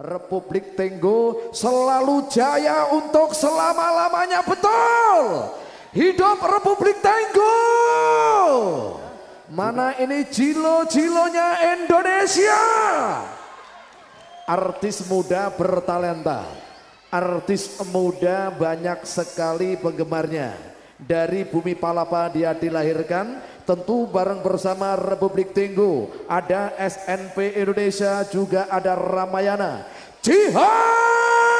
Republik Tenggo selalu jaya untuk selama-lamanya betul. Hidup Republik Tenggo. Mana ini jilo-jilonya Indonesia. Artis muda bertalenta. Artis muda banyak sekali penggemarnya. Dari bumi Palapa dia dilahirkan, tentu bareng bersama Republik Tenggo. Ada SNP Indonesia, juga ada Ramayana. Jihan